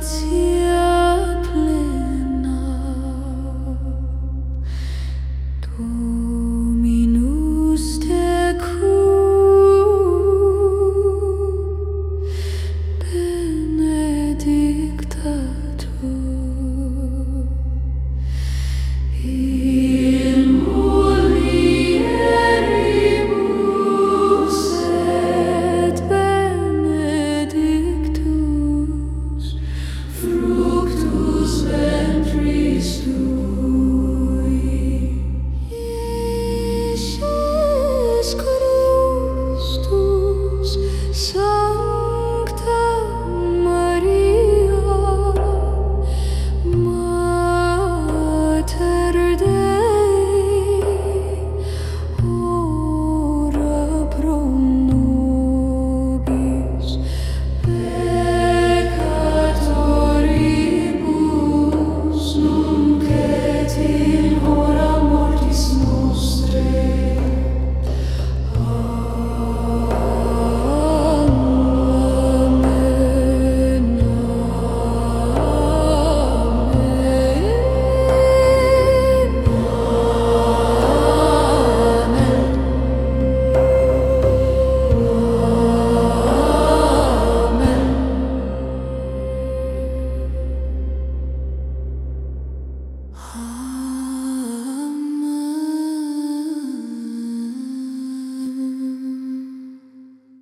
tears. So